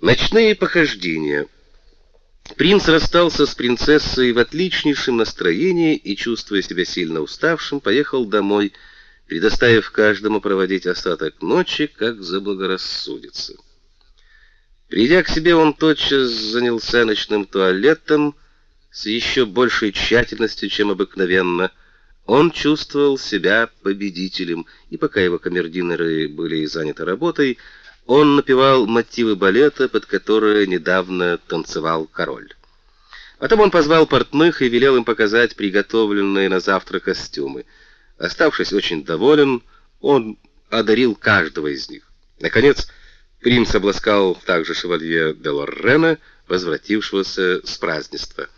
Ночные похождения. Принц расстался с принцессой в отличнейшем настроении и, чувствуя себя сильно уставшим, поехал домой, предоставив каждому проводить остаток ночи, как заблагорассудится. Придя к себе, он тотчас занялся ночным туалетом с еще большей тщательностью, чем обыкновенно. Он чувствовал себя победителем, и пока его камердинеры были заняты работой, он напевал мотивы балета, под которые недавно танцевал король. Потом он позвал портных и велел им показать приготовленные на завтра костюмы. Оставшись очень доволен, он одарил каждого из них. Наконец, принц обласкал также шевалье де Лоррена, возвратившегося с празднества.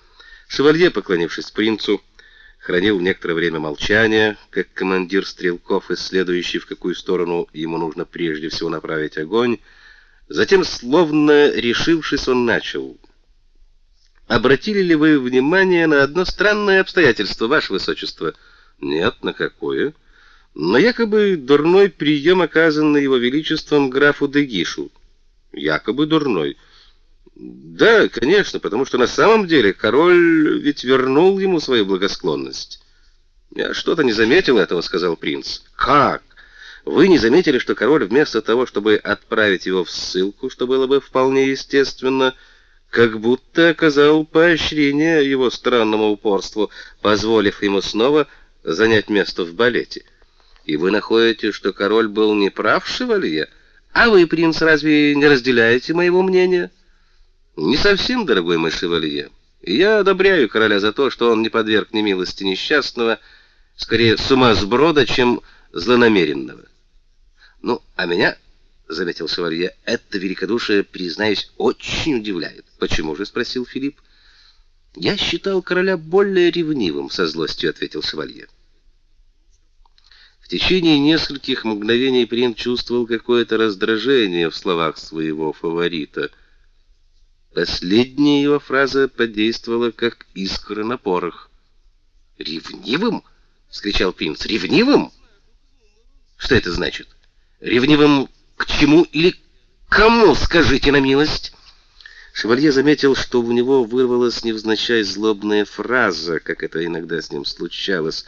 Шевалье, поклонившись принцу, хранил некоторое время молчание, как командир стрелков, исследующий, в какую сторону ему нужно прежде всего направить огонь. Затем, словно решившись, он начал: "Обратили ли вы внимание на одно странное обстоятельство, ваше высочество?" "Нет, на какое?" "На якобы дурной прием, оказанный его величеством графу Дегишу." "Якобы дурной?" Да, конечно, потому что на самом деле король ведь вернул ему свою благосклонность. Я что-то не заметил этого, сказал принц. Как? Вы не заметили, что король вместо того, чтобы отправить его в ссылку, что было бы вполне естественно, как будто оказал поощрение его странному упорству, позволив ему снова занять место в балете. И вы находите, что король был неправ, шевалье? А вы, принц, разве не разделяете моего мнения? Не совсем, дорогой мой шевалье. Я одобряю короля за то, что он не подверг немилости несчастного, скорее сумасброда, чем злонамеренного. Ну, а меня, заметил шевалье, это великодушие, признаюсь, очень удивляет. Почему же, спросил Филипп. Я считал короля более ревнивым, со злостью ответил шевалье. В течение нескольких мгновений принц чувствовал какое-то раздражение в словах своего фаворита — Последняя его фраза подействовала как искра на порох. "Ревнивым?" вскричал принц. "Ревнивым? Что это значит? Ревнивым к чему или кому, скажите на милость?" Шевалье заметил, что у него вырвалась невзначай злобная фраза, как это иногда с ним случалось,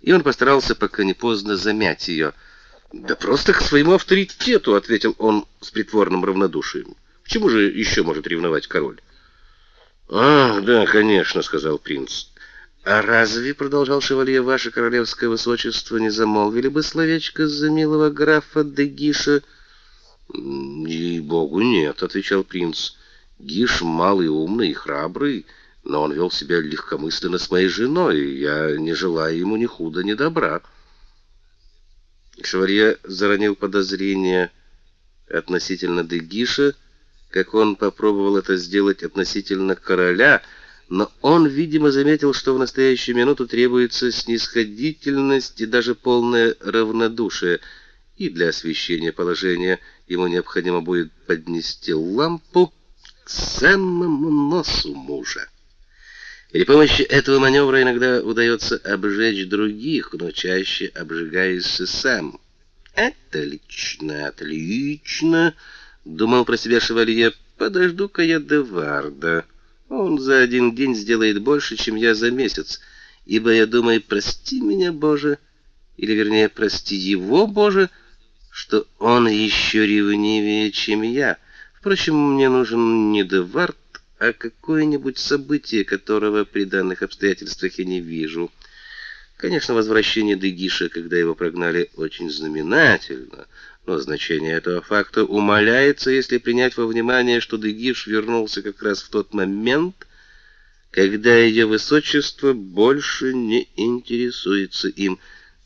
и он постарался, пока не поздно, замять ее. "Да просто к своему авторитету", ответил он с притворным равнодушием. Чему же еще может ревновать король? А, да, конечно, сказал принц. А разве, продолжал шевалье, ваше королевское высочество не замолвили бы словечко за милого графа де Гиша? И богу нет, отвечал принц. Гиш малый, умный и храбрый, но он вел себя легкомысленно с моей женой, и я не желаю ему ни худа, ни добра. Шевалье заронил подозрение относительно Дегиша, как он попробовал это сделать относительно короля, но он, видимо, заметил, что в настоящую минуту требуется снисходительность и даже полное равнодушие, и для освещения положения ему необходимо будет поднести лампу к самому носу мужа. При помощи этого маневра иногда удается обжечь других, но чаще обжигаешься сам. Отлично, отлично думал про себя шевалье. Подожду-ка я Деварда. Он за один день сделает больше, чем я за месяц. Ибо я думаю, прости меня, Боже, или вернее, прости его, Боже, что он еще ревнивее, чем я. Впрочем, мне нужен не Девард, а какое-нибудь событие, которого при данных обстоятельствах я не вижу. Конечно, возвращение Дегиша, когда его прогнали, очень знаменательно, но значение этого факта умаляется, если принять во внимание, что Дегиш вернулся как раз в тот момент, когда ее высочество больше не интересуется им.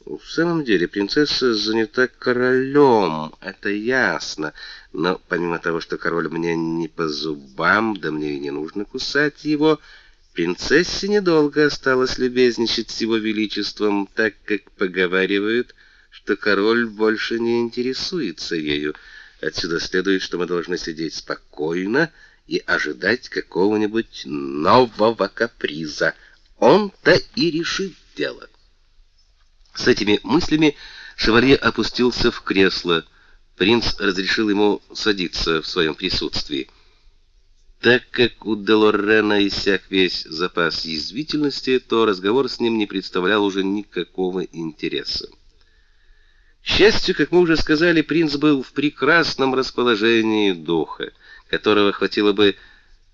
В самом деле, принцесса занята королем, это ясно. Но помимо того, что король мне не по зубам, да мне и не нужно кусать его, принцессе недолго осталось любезничать с его величеством, так как поговаривают, что король больше не интересуется ею. Отсюда следует, что мы должны сидеть спокойно и ожидать какого-нибудь нового каприза. Он-то и решит дело. С этими мыслями шевалье опустился в кресло. Принц разрешил ему садиться в своем присутствии. Так как у Делорена иссяк весь запас язвительности, то разговор с ним не представлял уже никакого интереса. К счастью, как мы уже сказали, принц был в прекрасном расположении духа, которого хватило бы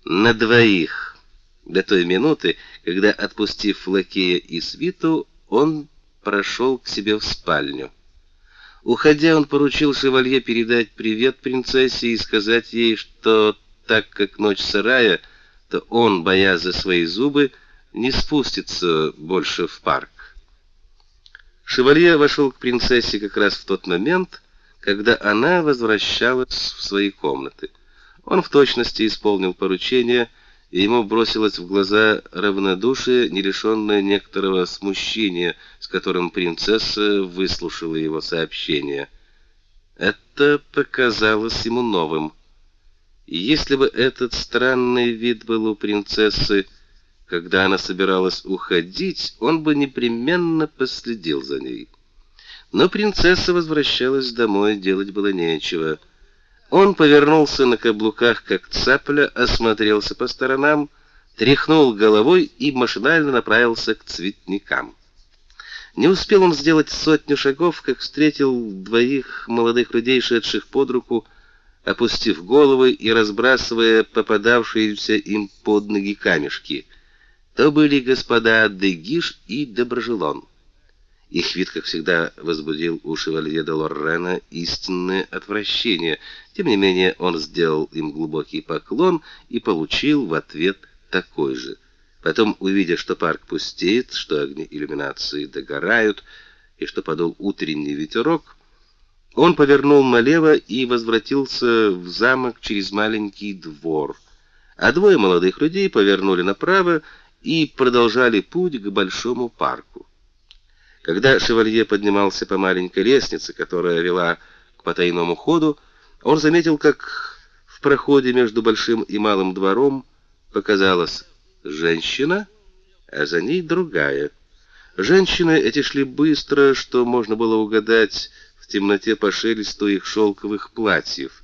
на двоих до той минуты, когда, отпустив лакея и свиту, он прошел к себе в спальню. Уходя, он поручил шевалье передать привет принцессе и сказать ей, что так как ночь сырая, то он, боясь за свои зубы, не спустится больше в парк. Шевалье вошел к принцессе как раз в тот момент, когда она возвращалась в свои комнаты. Он в точности исполнил поручение, и ему бросилось в глаза равнодушие, не лишенное некоторого смущения, с которым принцесса выслушала его сообщение. Это показалось ему новым. И если бы этот странный вид был у принцессы, когда она собиралась уходить, он бы непременно последил за ней. Но принцесса возвращалась домой, делать было нечего. Он повернулся на каблуках, как цапля, осмотрелся по сторонам, тряхнул головой и машинально направился к цветникам. Не успел он сделать сотню шагов, как встретил двоих молодых людей, шедших под руку, опустив головы и разбрасывая попадавшиеся им под ноги камешки — то были господа Дегиш и Доброжелон. Их вид, как всегда, возбудил у шевалье де Лоррена истинное отвращение. Тем не менее, он сделал им глубокий поклон и получил в ответ такой же. Потом, увидя, что парк пустеет, что огни иллюминации догорают и что подул утренний ветерок, он повернул налево и возвратился в замок через маленький двор. А двое молодых людей повернули направо и продолжали путь к большому парку. Когда шевалье поднимался по маленькой лестнице, которая вела к потайному ходу, он заметил, как в проходе между большим и малым двором показалась женщина, а за ней другая. Женщины эти шли быстро, что можно было угадать в темноте по шелесту их шелковых платьев.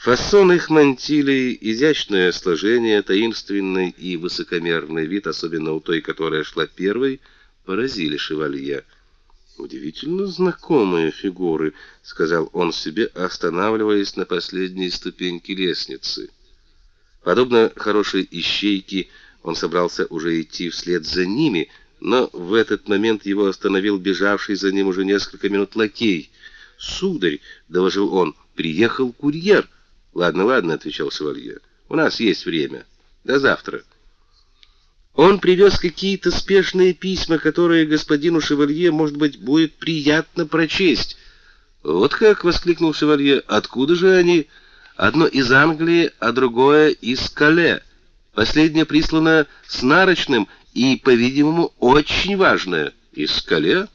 Фасон их мантилей, изящное сложение, таинственный и высокомерный вид, особенно у той, которая шла первой, поразили шевалье. Удивительно знакомые фигуры, сказал он себе, останавливаясь на последней ступеньке лестницы. Подобно хорошей ищейке, он собрался уже идти вслед за ними, но в этот момент его остановил бежавший за ним уже несколько минут лакей. "Сударь", доложил он, "приехал курьер". Ладно, ладно, отвечал шевалье. У нас есть время. До завтра. Он привез какие-то спешные письма, которые господину шевалье, может быть, будет приятно прочесть. Вот как воскликнул шевалье. Откуда же они? Одно из Англии, а другое из Кале. Последнее прислано с нарочным и, по-видимому, очень важное. Из Кале?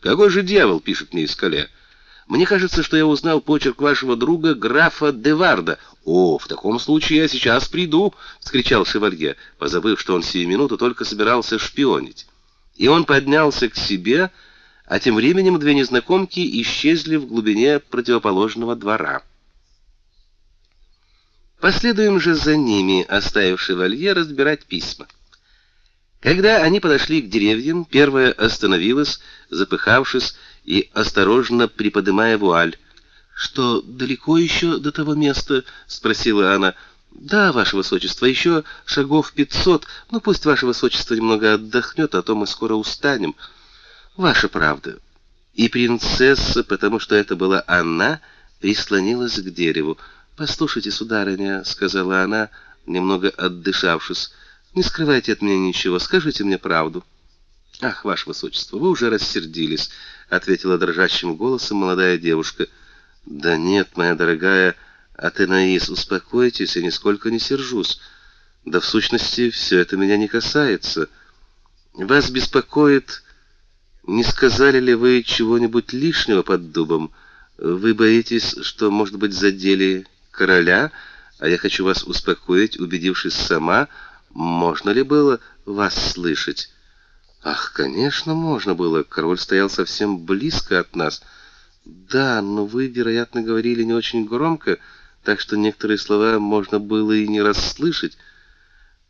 Какой же дьявол пишет мне из Кале? Мне кажется, что я узнал почерк вашего друга графа Деварда. О, в таком случае я сейчас приду, вскричал шевалье, позабыв, что он сию минуту только собирался шпионить. И он поднялся к себе, а тем временем две незнакомки исчезли в глубине противоположного двора. Последуем же за ними, оставив шевалье разбирать письма. Когда они подошли к деревьям, первая остановилась, запыхавшись, и осторожно приподнимая вуаль. Что далеко еще до того места, спросила она. Да, ваше высочество, еще шагов пятьсот. Ну пусть ваше высочество немного отдохнет, а то мы скоро устанем. Ваша правда. И принцесса, потому что это была она, прислонилась к дереву. "Послушайте, сударыня", сказала она, немного отдышавшись. "Не скрывайте от меня ничего, скажите мне правду". Ах, ваше высочество, вы уже рассердились, ответила дрожащим голосом молодая девушка. Да нет, моя дорогая Атенаис, успокойтесь, я нисколько не сержусь. Да в сущности все это меня не касается. Вас беспокоит, не сказали ли вы чего-нибудь лишнего под дубом? Вы боитесь, что, может быть, задели короля, а я хочу вас успокоить, убедившись сама, можно ли было вас слышать. Ах, конечно, можно было. Король стоял совсем близко от нас. Да, но вы, вероятно, говорили не очень громко, так что некоторые слова можно было и не расслышать.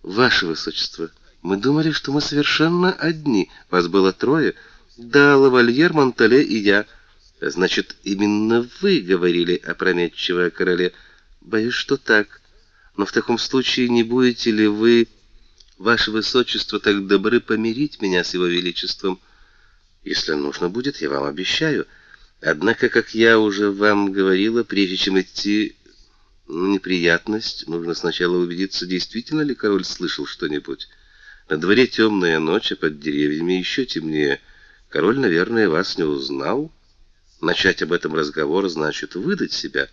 Ваше высочество, мы думали, что мы совершенно одни. Вас было трое. Да, лавальер, Монтале и я. Значит, именно вы говорили опрометчиво о короле. Боюсь, что так. Но в таком случае не будете ли вы, ваше высочество, так добры помирить меня с его величеством? Если нужно будет, я вам обещаю. Однако, как я уже вам говорила, прежде чем идти в неприятность, нужно сначала убедиться, действительно ли король слышал что-нибудь. На дворе темная ночь, а под деревьями еще темнее. Король, наверное, вас не узнал. Начать об этом разговор значит выдать себя.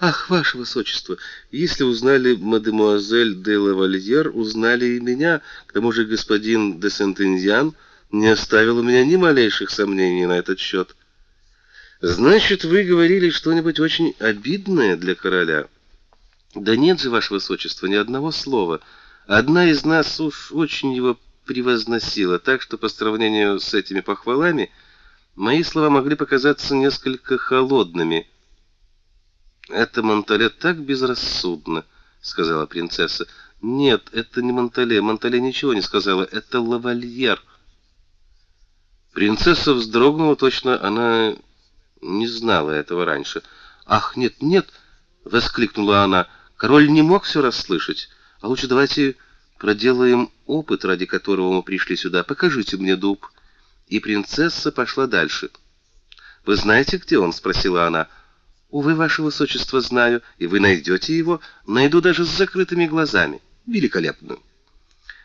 Ах, ваше высочество, если узнали мадемуазель де лавальер, узнали и меня. К тому же господин де Сентеньян не оставил у меня ни малейших сомнений на этот счет. Значит, вы говорили что-нибудь очень обидное для короля? Да нет же, ваше высочество, ни одного слова. Одна из нас уж очень его превозносила, так что по сравнению с этими похвалами мои слова могли показаться несколько холодными. Это Монтале так безрассудно, сказала принцесса. Нет, это не Монтале. Монтале ничего не сказала, это лавальер. Принцесса вздрогнула, точно она не знала этого раньше. Ах, нет, нет, воскликнула она. Король не мог все расслышать. А лучше давайте проделаем опыт, ради которого мы пришли сюда. Покажите мне дуб. И принцесса пошла дальше. Вы знаете, где он, спросила она. Увы, ваше высочество, знаю, и вы найдете его, найду даже с закрытыми глазами. Великолепно.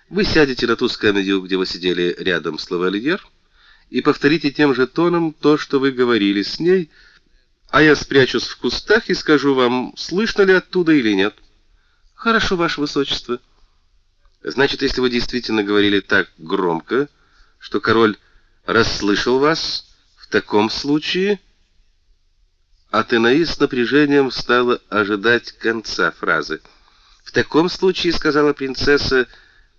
Вы сядете на ту скамью, где вы сидели рядом с лавальер, и повторите тем же тоном то, что вы говорили с ней, а я спрячусь в кустах и скажу вам, слышно ли оттуда или нет. Хорошо, ваше высочество. Значит, если вы действительно говорили так громко, что король расслышал вас, в таком случае Атенаис с напряжением стала ожидать конца фразы. В таком случае, сказала принцесса,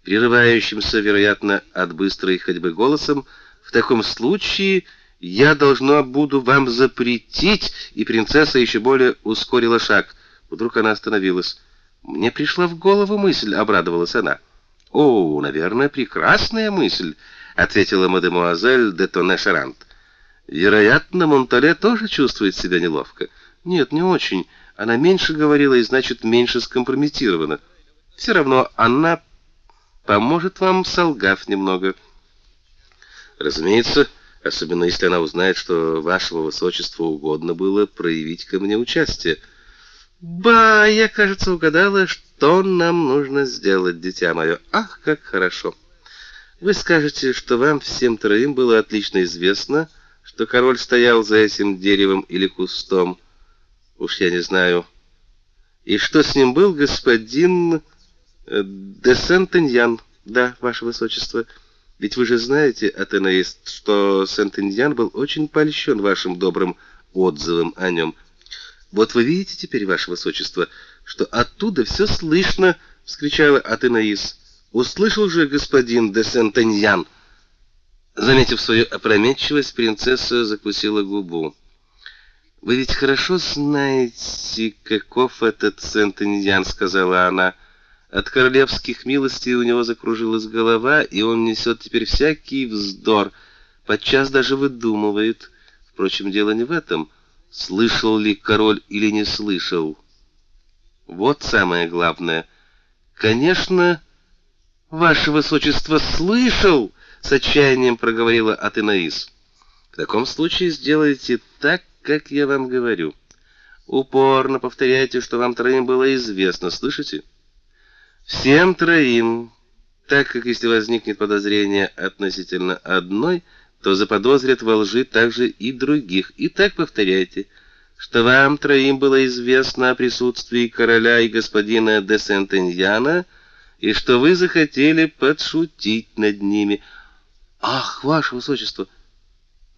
прерывающимся, вероятно, от быстрой ходьбы голосом, в таком случае я должна буду вам запретить, и принцесса еще более ускорила шаг. Вдруг она остановилась. Мне пришла в голову мысль, обрадовалась она. О, наверное, прекрасная мысль, ответила мадемуазель де Тоне-Шарант. Вероятно, Монтале тоже чувствует себя неловко. Нет, не очень. Она меньше говорила и, значит, меньше скомпрометирована. Все равно она поможет вам, солгав немного. Разумеется, особенно если она узнает, что вашего высочества угодно было проявить ко мне участие. Ба, я, кажется, угадала, что нам нужно сделать, дитя мое. Ах, как хорошо. Вы скажете, что вам всем троим было отлично известно, что король стоял за этим деревом или кустом. Уж я не знаю. И что с ним был господин э, де Сентеньян? Да, ваше высочество. Ведь вы же знаете, Атенаист, что Сентеньян был очень польщен вашим добрым отзывом о нем. Вот вы видите теперь, ваше высочество, что оттуда все слышно, вскричала Атенаис. Услышал же господин де Сентеньян Заметив свою опрометчивость, принцесса закусила губу. Вы ведь хорошо знаете, каков этот Сент-Индиан, сказала она. От королевских милостей у него закружилась голова, и он несет теперь всякий вздор, подчас даже выдумывает. Впрочем, дело не в этом, слышал ли король или не слышал. Вот самое главное. Конечно, ваше высочество слышал, с отчаянием проговорила Атенаис. В таком случае сделайте так, как я вам говорю. Упорно повторяйте, что вам троим было известно, слышите? Всем троим, так как если возникнет подозрение относительно одной, то заподозрят во лжи также и других. И так повторяйте, что вам троим было известно о присутствии короля и господина де Сентеньяна, и что вы захотели подшутить над ними. Ах, ваше высочество,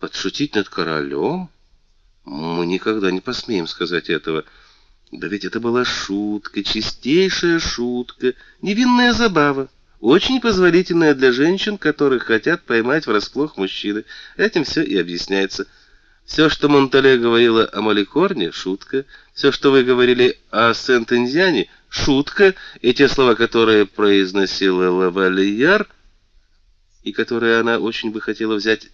подшутить над королем? Мы никогда не посмеем сказать этого. Да ведь это была шутка, чистейшая шутка, невинная забава, очень позволительная для женщин, которых хотят поймать врасплох мужчины. Этим все и объясняется. Все, что Монтале говорила о Маликорне, шутка. Все, что вы говорили о Сент-Энзиане, шутка. И те слова, которые произносила Лавальяр, и которые она очень бы хотела взять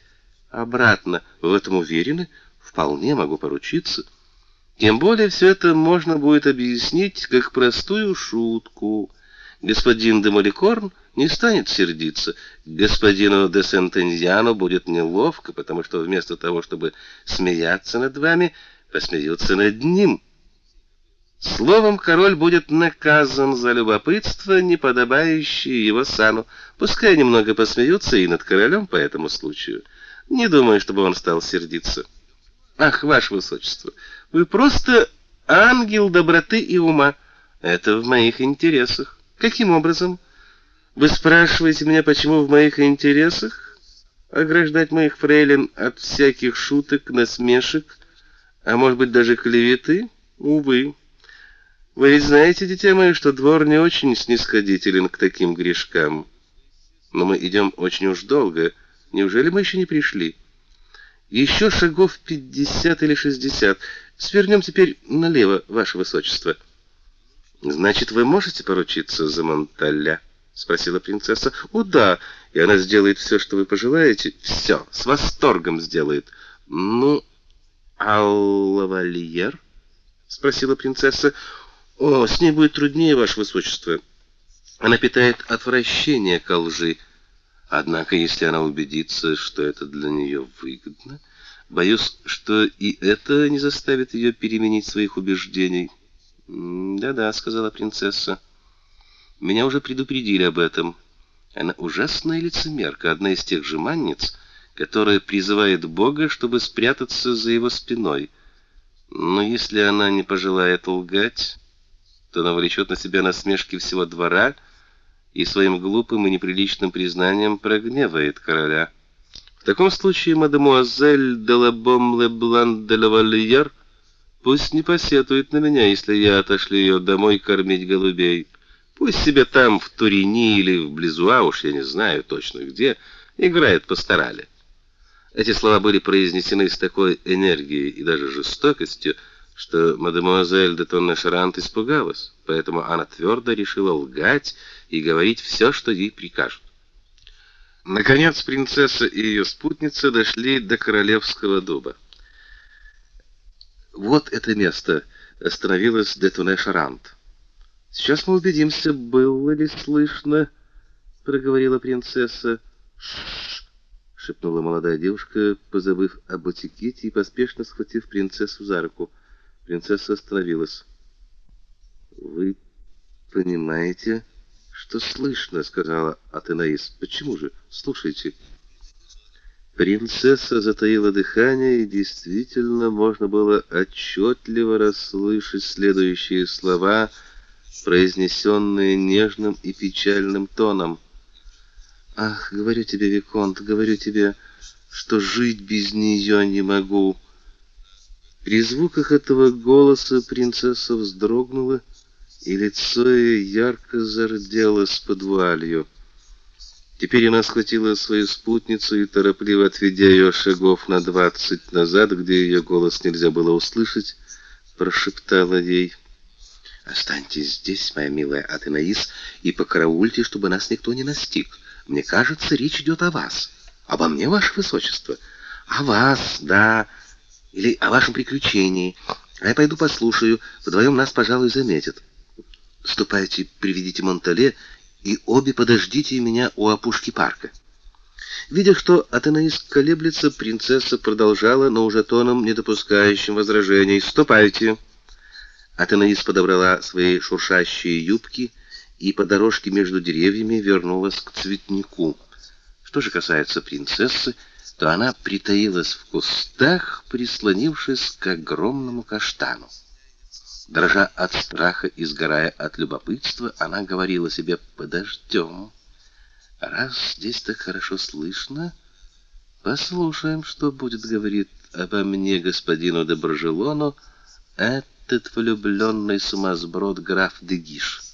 обратно, в этом уверены? Вполне могу поручиться. Тем более все это можно будет объяснить как простую шутку. Господин де Маликорн не станет сердиться. Господину де Сентензиану будет неловко, потому что вместо того, чтобы смеяться над вами, посмеются над ним. Словом, король будет наказан за любопытство, не подобающее его сану. Пускай немного посмеются и над королем по этому случаю. Не думаю, чтобы он стал сердиться. Ах, ваше высочество, вы просто ангел доброты и ума. Это в моих интересах. Каким образом? Вы спрашиваете меня, почему в моих интересах ограждать моих фрейлин от всяких шуток, насмешек, а может быть даже клеветы? Увы. Вы ведь знаете, дитя мое, что двор не очень снисходителен к таким грешкам. Но мы идем очень уж долго. Неужели мы еще не пришли? Еще шагов пятьдесят или шестьдесят. Свернем теперь налево, ваше высочество. Значит, вы можете поручиться за Монталля? спросила принцесса. О, да, и она сделает все, что вы пожелаете. Все, с восторгом сделает. Ну, а лавальер? спросила принцесса. О, с ней будет труднее, ваше высочество. Она питает отвращение к лжи. Однако, если она убедится, что это для нее выгодно, боюсь, что и это не заставит ее переменить своих убеждений. Да-да, сказала принцесса. Меня уже предупредили об этом. Она ужасная лицемерка, одна из тех же манниц, которая призывает Бога, чтобы спрятаться за его спиной. Но если она не пожелает лгать, то навлечет на себя насмешки всего двора и своим глупым и неприличным признанием прогневает короля. В таком случае мадемуазель де Лабом Леблан де Лавальер пусть не посетует на меня, если я отошлю ее домой кормить голубей. Пусть себе там в Турини или в Близуа, уж я не знаю точно где, играет пасторали. Эти слова были произнесены с такой энергией и даже жестокостью, что мадемуазель де Тонне-Шарант испугалась, поэтому она твердо решила лгать и говорить все, что ей прикажут. Наконец принцесса и ее спутница дошли до королевского дуба. Вот это место, остановилась де Тонне-Шарант. Сейчас мы убедимся, было ли слышно, проговорила принцесса. Ш шепнула молодая девушка, позабыв об этикете и поспешно схватив принцессу за руку. Принцесса остановилась. Вы понимаете, что слышно, сказала Атенаис. Почему же? Слушайте. Принцесса затаила дыхание, и действительно можно было отчетливо расслышать следующие слова, произнесенные нежным и печальным тоном. Ах, говорю тебе, виконт, говорю тебе, что жить без нее не могу. При звуках этого голоса принцесса вздрогнула, и лицо ее ярко зарделось под вуалью. Теперь она схватила свою спутницу и торопливо отведя ее шагов на двадцать назад, где ее голос нельзя было услышать, прошептала ей: "Останьтесь здесь, моя милая Атенаис, и покараульте, чтобы нас никто не настиг. Мне кажется, речь идет о вас. Обо мне, ваше высочество. О вас, да." Или о вашем приключении. А я пойду послушаю. Вдвоем нас, пожалуй, заметят. Ступайте, приведите Монтале и обе подождите меня у опушки парка. Видя, что Атенаис колеблется, принцесса продолжала, но уже тоном, не допускающим возражений. «Ступайте!» Атенаис подобрала свои шуршащие юбки и по дорожке между деревьями вернулась к цветнику. Что же касается принцессы, то она притаилась в кустах, прислонившись к огромному каштану. Дрожа от страха и сгорая от любопытства, она говорила себе «Подождем. Раз здесь так хорошо слышно, послушаем, что будет говорить обо мне господину де Брожелону этот влюбленный сумасброд граф де Гиш».